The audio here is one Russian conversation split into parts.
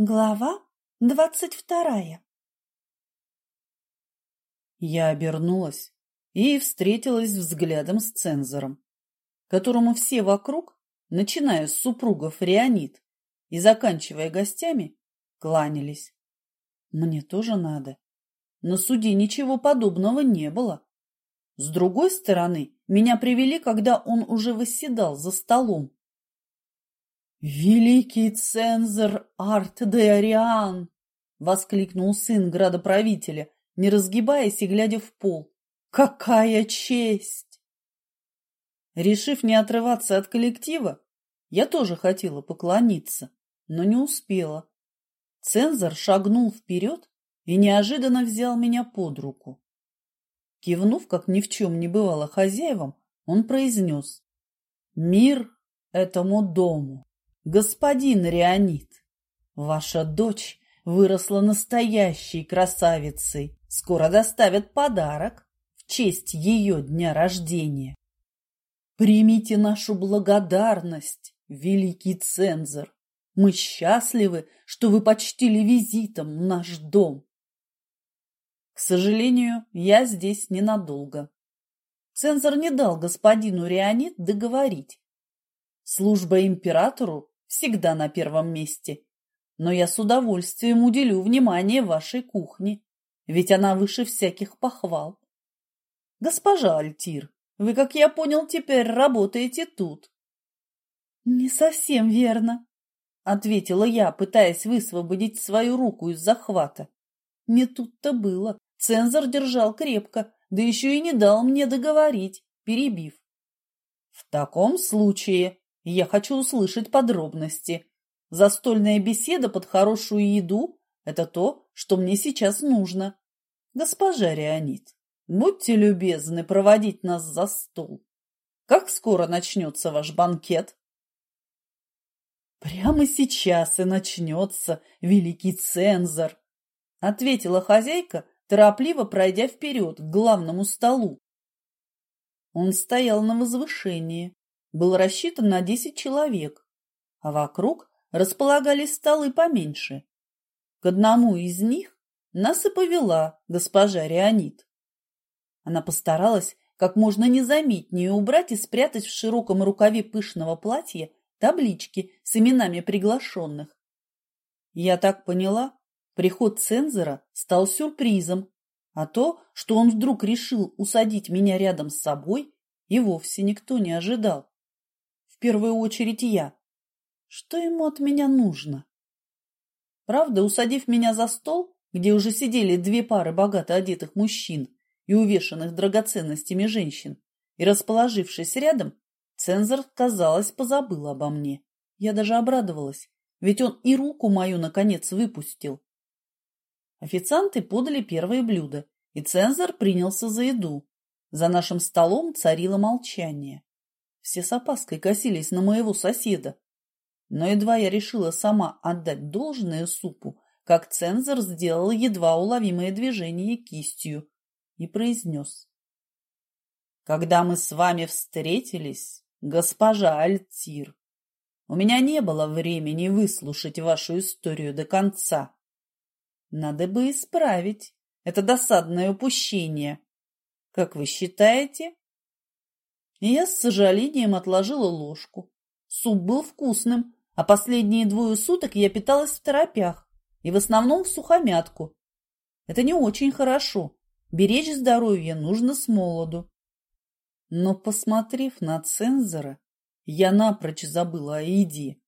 Глава двадцать вторая Я обернулась и встретилась взглядом с цензором, которому все вокруг, начиная с супругов Реонид и заканчивая гостями, кланялись. Мне тоже надо. На суде ничего подобного не было. С другой стороны, меня привели, когда он уже восседал за столом. «Великий цензор Арт де Ариан!» — воскликнул сын градоправителя, не разгибаясь и глядя в пол. «Какая честь!» Решив не отрываться от коллектива, я тоже хотела поклониться, но не успела. Цензор шагнул вперед и неожиданно взял меня под руку. Кивнув, как ни в чем не бывало хозяевам, он произнес «Мир этому дому!» Господин Реонид, ваша дочь выросла настоящей красавицей. Скоро доставят подарок в честь ее дня рождения. Примите нашу благодарность, великий цензор. Мы счастливы, что вы почтили визитом наш дом. К сожалению, я здесь ненадолго. Цензор не дал господину Реонид договорить. Служба императору всегда на первом месте. Но я с удовольствием уделю внимание вашей кухне, ведь она выше всяких похвал. Госпожа Альтир, вы, как я понял, теперь работаете тут. Не совсем верно, ответила я, пытаясь высвободить свою руку из захвата. Не тут-то было. Цензор держал крепко, да еще и не дал мне договорить, перебив. В таком случае я хочу услышать подробности. Застольная беседа под хорошую еду – это то, что мне сейчас нужно. Госпожа Реонид, будьте любезны проводить нас за стол. Как скоро начнется ваш банкет? Прямо сейчас и начнется, великий цензор, ответила хозяйка, торопливо пройдя вперед к главному столу. Он стоял на возвышении, был рассчитан на десять человек, а вокруг располагались столы поменьше. К одному из них нас и повела госпожа Реонид. Она постаралась как можно незаметнее убрать и спрятать в широком рукаве пышного платья таблички с именами приглашенных. Я так поняла, приход цензора стал сюрпризом, а то, что он вдруг решил усадить меня рядом с собой, и вовсе никто не ожидал в первую очередь я. Что ему от меня нужно? Правда, усадив меня за стол, где уже сидели две пары богато одетых мужчин и увешанных драгоценностями женщин, и расположившись рядом, цензор, казалось, позабыл обо мне. Я даже обрадовалась, ведь он и руку мою, наконец, выпустил. Официанты подали первое блюдо, и цензор принялся за еду. За нашим столом царило молчание. Все с опаской косились на моего соседа. Но едва я решила сама отдать должное супу, как цензор сделал едва уловимое движение кистью и произнес. «Когда мы с вами встретились, госпожа Альтир, у меня не было времени выслушать вашу историю до конца. Надо бы исправить это досадное упущение. Как вы считаете?» Я с сожалением отложила ложку. Суп был вкусным, а последние двое суток я питалась в торопях и в основном в сухомятку. Это не очень хорошо. Беречь здоровье нужно с молоду. Но, посмотрев на цензора, я напрочь забыла о еде.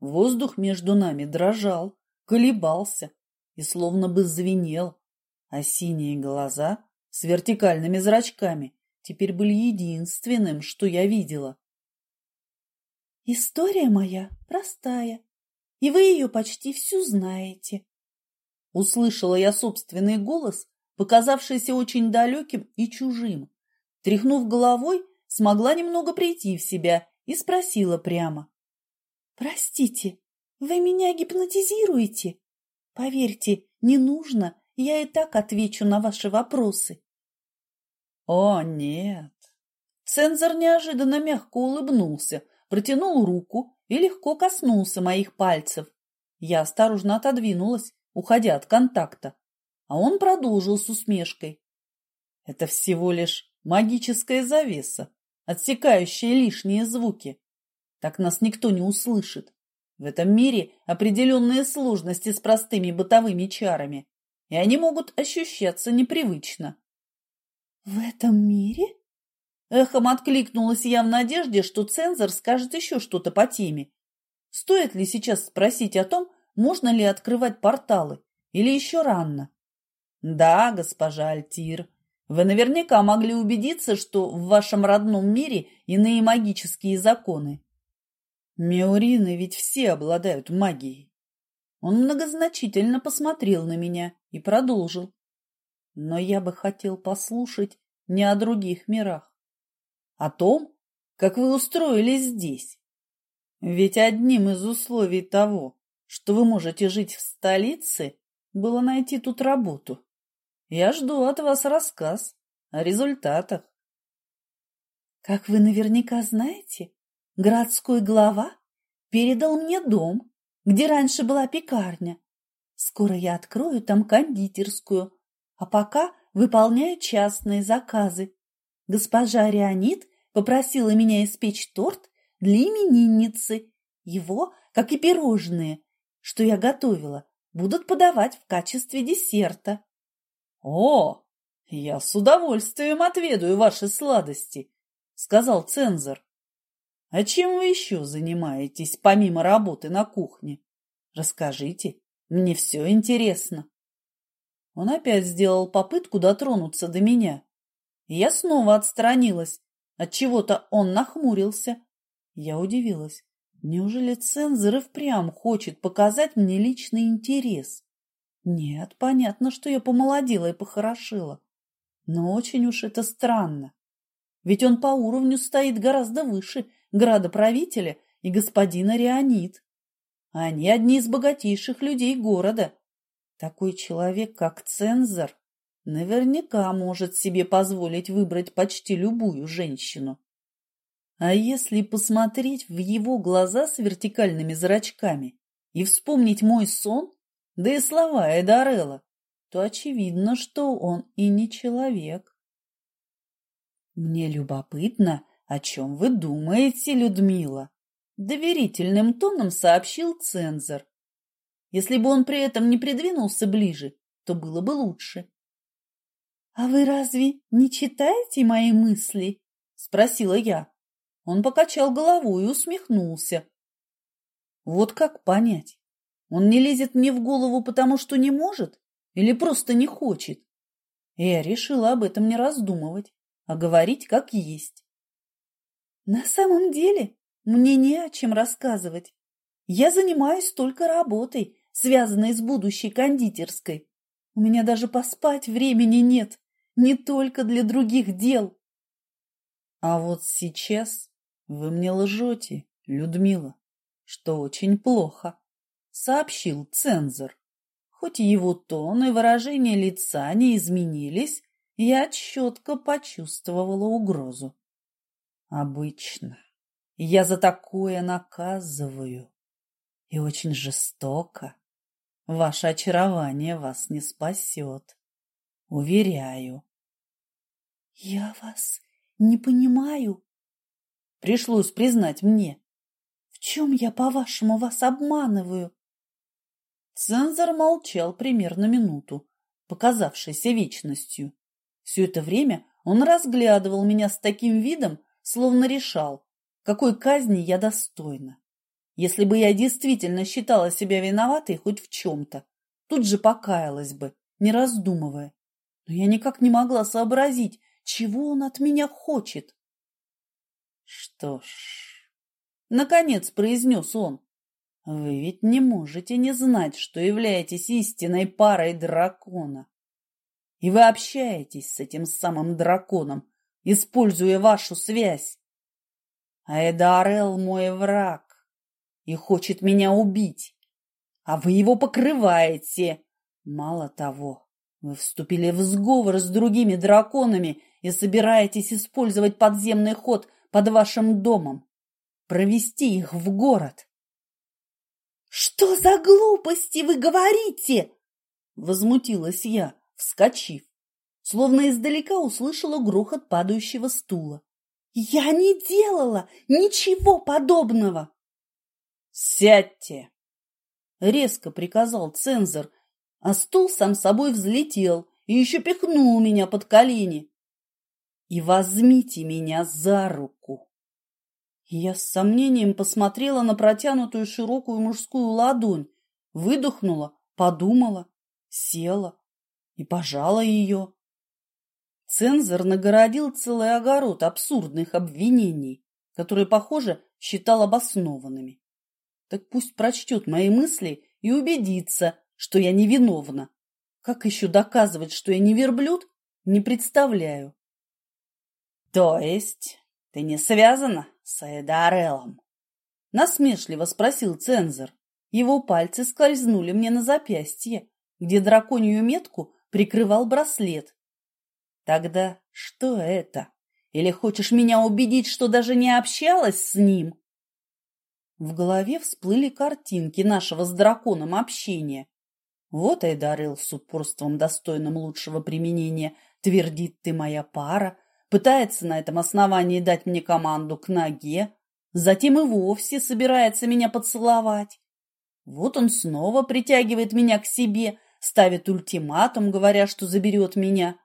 Воздух между нами дрожал, колебался и словно бы звенел, а синие глаза с вертикальными зрачками теперь были единственным, что я видела. «История моя простая, и вы ее почти всю знаете». Услышала я собственный голос, показавшийся очень далеким и чужим. Тряхнув головой, смогла немного прийти в себя и спросила прямо. «Простите, вы меня гипнотизируете? Поверьте, не нужно, я и так отвечу на ваши вопросы». О, нет. Цензор неожиданно мягко улыбнулся, протянул руку и легко коснулся моих пальцев. Я осторожно отодвинулась, уходя от контакта, а он продолжил с усмешкой. Это всего лишь магическая завеса, отсекающая лишние звуки. Так нас никто не услышит. В этом мире определенные сложности с простыми бытовыми чарами, и они могут ощущаться непривычно. «В этом мире?» Эхом откликнулась я в надежде, что цензор скажет еще что-то по теме. Стоит ли сейчас спросить о том, можно ли открывать порталы, или еще рано? Да, госпожа Альтир, вы наверняка могли убедиться, что в вашем родном мире иные магические законы. Меурины ведь все обладают магией. Он многозначительно посмотрел на меня и продолжил. Но я бы хотел послушать не о других мирах, о том, как вы устроились здесь. Ведь одним из условий того, что вы можете жить в столице, было найти тут работу. Я жду от вас рассказ о результатах. Как вы наверняка знаете, городской глава передал мне дом, где раньше была пекарня. Скоро я открою там кондитерскую, а пока выполняю частные заказы. Госпожа Рионит попросила меня испечь торт для именинницы. Его, как и пирожные, что я готовила, будут подавать в качестве десерта. — О, я с удовольствием отведаю ваши сладости, — сказал цензор. — А чем вы еще занимаетесь, помимо работы на кухне? Расскажите, мне все интересно. Он опять сделал попытку дотронуться до меня. Я снова отстранилась. От чего то он нахмурился. Я удивилась. Неужели цензор и впрямь хочет показать мне личный интерес? Нет, понятно, что я помолодела и похорошела. Но очень уж это странно. Ведь он по уровню стоит гораздо выше градоправителя и господина Рионит. Они одни из богатейших людей города. Такой человек, как цензор, наверняка может себе позволить выбрать почти любую женщину. А если посмотреть в его глаза с вертикальными зрачками и вспомнить мой сон, да и слова Эдарелла, то очевидно, что он и не человек. Мне любопытно, о чем вы думаете, Людмила? Доверительным тоном сообщил цензор. Если бы он при этом не придвинулся ближе, то было бы лучше. — А вы разве не читаете мои мысли? — спросила я. Он покачал головой и усмехнулся. Вот как понять? Он не лезет мне в голову, потому что не может или просто не хочет? Я решила об этом не раздумывать, а говорить как есть. На самом деле мне не о чем рассказывать. Я занимаюсь только работой, связанной с будущей кондитерской. У меня даже поспать времени нет, не только для других дел. А вот сейчас вы мне лжете, Людмила, что очень плохо, сообщил цензор. Хоть его тон и выражение лица не изменились, я четко почувствовала угрозу. Обычно я за такое наказываю. И очень жестоко. Ваше очарование вас не спасет. Уверяю. Я вас не понимаю, Пришлось признать мне. В чем я, по-вашему, вас обманываю? Цензор молчал примерно минуту, показавшейся вечностью. Все это время он разглядывал меня с таким видом, словно решал, какой казни я достойна. Если бы я действительно считала себя виноватой хоть в чем-то, тут же покаялась бы, не раздумывая. Но я никак не могла сообразить, чего он от меня хочет. Что ж, наконец произнес он, вы ведь не можете не знать, что являетесь истинной парой дракона. И вы общаетесь с этим самым драконом, используя вашу связь. А Эдарел мой враг и хочет меня убить, а вы его покрываете. Мало того, вы вступили в сговор с другими драконами и собираетесь использовать подземный ход под вашим домом, провести их в город. Что за глупости вы говорите? Возмутилась я, вскочив, словно издалека услышала грохот падающего стула. Я не делала ничего подобного. Сядьте! Резко приказал цензор, а стул сам собой взлетел и еще пихнул меня под колени. И возьмите меня за руку. Я с сомнением посмотрела на протянутую широкую мужскую ладонь, выдохнула, подумала, села и пожала ее. Цензор нагородил целый огород абсурдных обвинений, которые, похоже, считал обоснованными. Так пусть прочтет мои мысли и убедится, что я невиновна. Как еще доказывать, что я не верблюд, не представляю. То есть ты не связана с Эдарелом? Насмешливо спросил цензор. Его пальцы скользнули мне на запястье, где драконью метку прикрывал браслет. Тогда что это? Или хочешь меня убедить, что даже не общалась с ним? В голове всплыли картинки нашего с драконом общения. Вот Айдарел с упорством, достойным лучшего применения, твердит «ты моя пара», пытается на этом основании дать мне команду к ноге, затем и вовсе собирается меня поцеловать. Вот он снова притягивает меня к себе, ставит ультиматум, говоря, что заберет меня.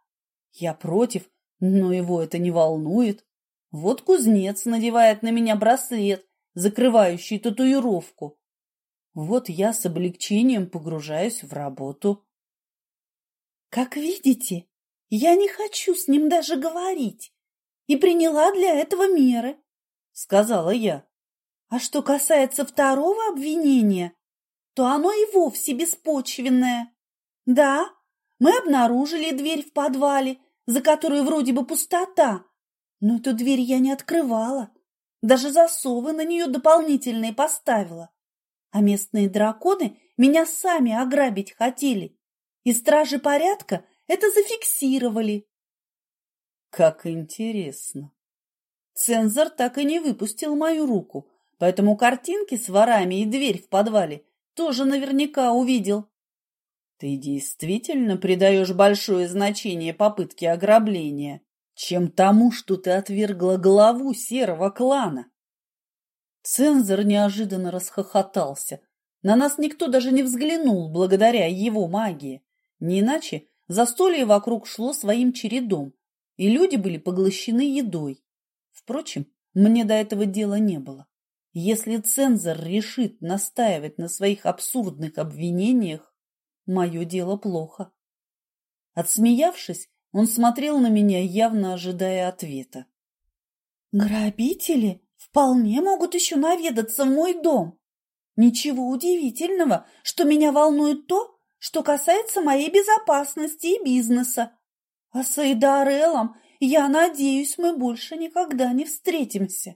Я против, но его это не волнует. Вот кузнец надевает на меня браслет, закрывающий татуировку. Вот я с облегчением погружаюсь в работу. Как видите, я не хочу с ним даже говорить и приняла для этого меры, сказала я. А что касается второго обвинения, то оно и вовсе беспочвенное. Да, мы обнаружили дверь в подвале, за которой вроде бы пустота, но эту дверь я не открывала. Даже засовы на нее дополнительные поставила. А местные драконы меня сами ограбить хотели. И стражи порядка это зафиксировали. Как интересно. Цензор так и не выпустил мою руку, поэтому картинки с ворами и дверь в подвале тоже наверняка увидел. Ты действительно придаешь большое значение попытке ограбления чем тому, что ты отвергла главу серого клана. Цензор неожиданно расхохотался. На нас никто даже не взглянул благодаря его магии. Не иначе застолье вокруг шло своим чередом, и люди были поглощены едой. Впрочем, мне до этого дела не было. Если цензор решит настаивать на своих абсурдных обвинениях, мое дело плохо. Отсмеявшись, он смотрел на меня, явно ожидая ответа. «Грабители вполне могут еще наведаться в мой дом. Ничего удивительного, что меня волнует то, что касается моей безопасности и бизнеса. А с Эйдареллом, я надеюсь, мы больше никогда не встретимся».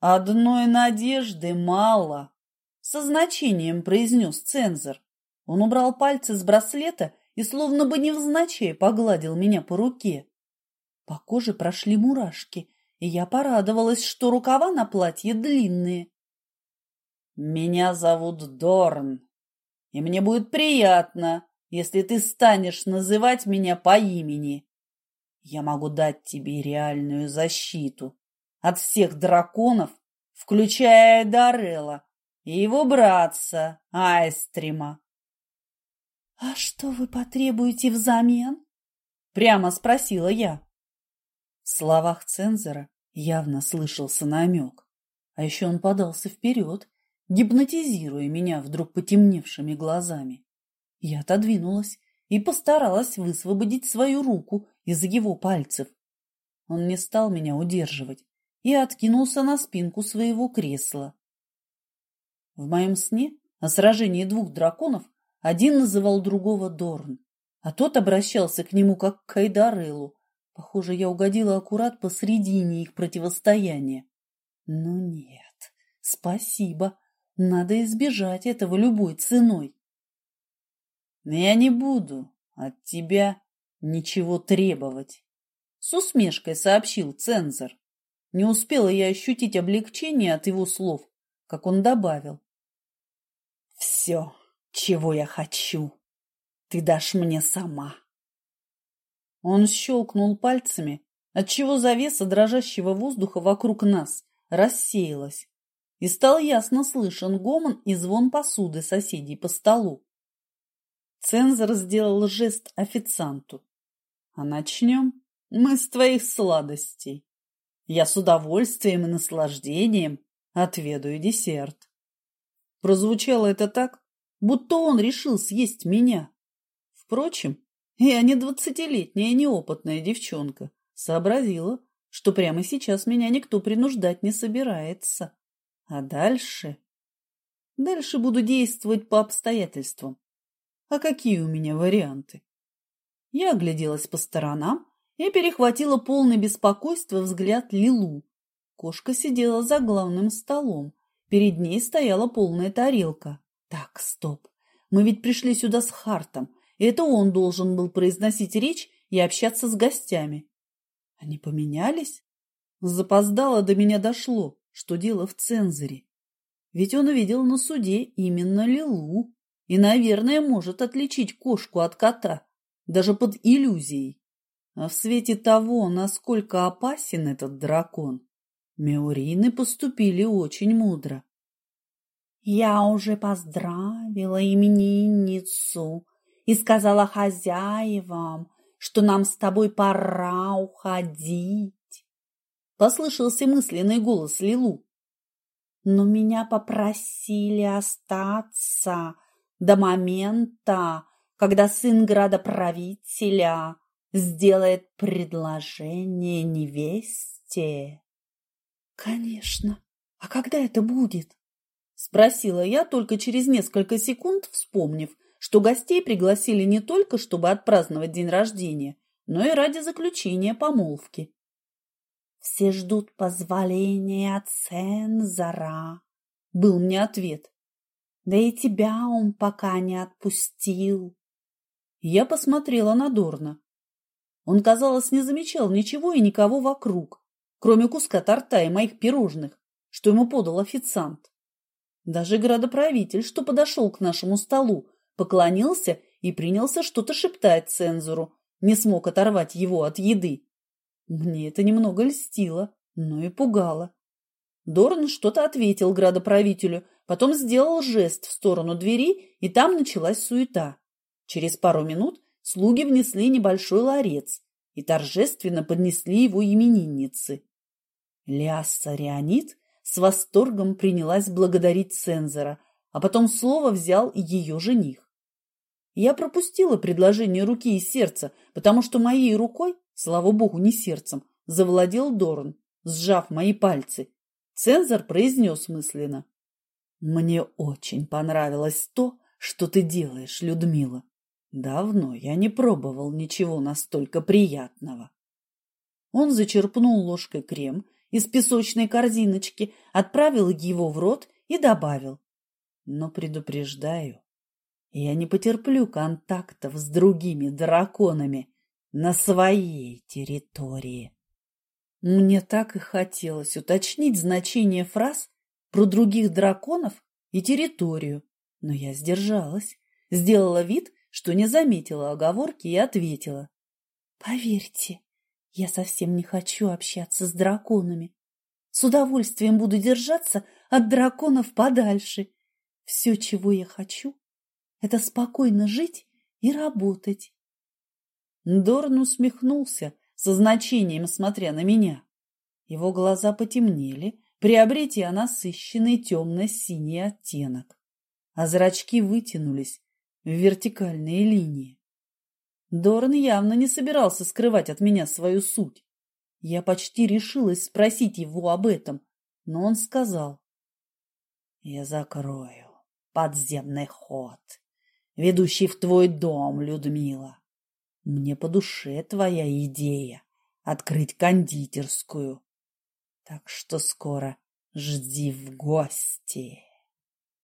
«Одной надежды мало», — со значением произнес цензор. Он убрал пальцы с браслета и словно бы невзначай погладил меня по руке. По коже прошли мурашки, и я порадовалась, что рукава на платье длинные. «Меня зовут Дорн, и мне будет приятно, если ты станешь называть меня по имени. Я могу дать тебе реальную защиту от всех драконов, включая Дарелла и его братца Айстрима. «А что вы потребуете взамен?» – прямо спросила я. В словах цензора явно слышался намек, а еще он подался вперед, гипнотизируя меня вдруг потемневшими глазами. Я отодвинулась и постаралась высвободить свою руку из его пальцев. Он не стал меня удерживать и откинулся на спинку своего кресла. В моем сне о сражении двух драконов один называл другого Дорн, а тот обращался к нему как к Кайдарелу. Похоже, я угодила аккурат посредине их противостояния. Но нет, спасибо, надо избежать этого любой ценой. Я не буду от тебя ничего требовать, с усмешкой сообщил цензор. Не успела я ощутить облегчение от его слов, как он добавил. «Все, чего я хочу, ты дашь мне сама». Он щелкнул пальцами, отчего завеса дрожащего воздуха вокруг нас рассеялась, и стал ясно слышен гомон и звон посуды соседей по столу. Цензор сделал жест официанту. «А начнем мы с твоих сладостей. Я с удовольствием и наслаждением отведаю десерт». Прозвучало это так, будто он решил съесть меня. Впрочем, я не двадцатилетняя неопытная девчонка, сообразила, что прямо сейчас меня никто принуждать не собирается. А дальше... Дальше буду действовать по обстоятельствам. А какие у меня варианты? Я огляделась по сторонам и перехватила полный беспокойства взгляд Лилу. Кошка сидела за главным столом. Перед ней стояла полная тарелка. Так, стоп. Мы ведь пришли сюда с Хартом, и это он должен был произносить речь и общаться с гостями. Они поменялись? Запоздало до меня дошло, что дело в цензоре. Ведь он видел на суде именно Лилу и, наверное, может отличить кошку от кота, даже под иллюзией. А в свете того, насколько опасен этот дракон, Меурины поступили очень мудро. Я уже поздравила именинницу и сказала хозяевам, что нам с тобой пора уходить. Послышался мысленный голос Лилу. Но меня попросили остаться до момента, когда сын градоправителя сделает предложение невесте. Конечно. А когда это будет? Спросила я только через несколько секунд, вспомнив, что гостей пригласили не только, чтобы отпраздновать день рождения, но и ради заключения помолвки. «Все ждут позволения цензора», — был мне ответ. «Да и тебя он пока не отпустил». Я посмотрела на Дорна. Он, казалось, не замечал ничего и никого вокруг, кроме куска торта и моих пирожных, что ему подал официант. Даже градоправитель, что подошел к нашему столу, поклонился и принялся что-то шептать цензору, не смог оторвать его от еды. Мне это немного льстило, но и пугало. Дорн что-то ответил градоправителю, потом сделал жест в сторону двери, и там началась суета. Через пару минут слуги внесли небольшой ларец и торжественно поднесли его имениннице. Лясса Реонит с восторгом принялась благодарить цензора, а потом слово взял ее жених. Я пропустила предложение руки и сердца, потому что моей рукой, слава богу, не сердцем, завладел Дорн, сжав мои пальцы. Цензор произнес мысленно. «Мне очень понравилось то, что ты делаешь, Людмила. Давно я не пробовал ничего настолько приятного». Он зачерпнул ложкой крем из песочной корзиночки, отправил его в рот и добавил. «Но предупреждаю, я не потерплю контактов с другими драконами на своей территории. Мне так и хотелось уточнить значение фраз про других драконов и территорию, но я сдержалась, сделала вид, что не заметила оговорки и ответила. «Поверьте, я совсем не хочу общаться с драконами. С удовольствием буду держаться от драконов подальше. Все, чего я хочу, это спокойно жить и работать. Дорн усмехнулся, со значением смотря на меня. Его глаза потемнели, приобретя насыщенный темно-синий оттенок, а зрачки вытянулись в вертикальные линии. Дорн явно не собирался скрывать от меня свою суть. Я почти решилась спросить его об этом, но он сказал. «Я закрою подземный ход ведущий в твой дом, Людмила. Мне по душе твоя идея открыть кондитерскую. Так что скоро жди в гости.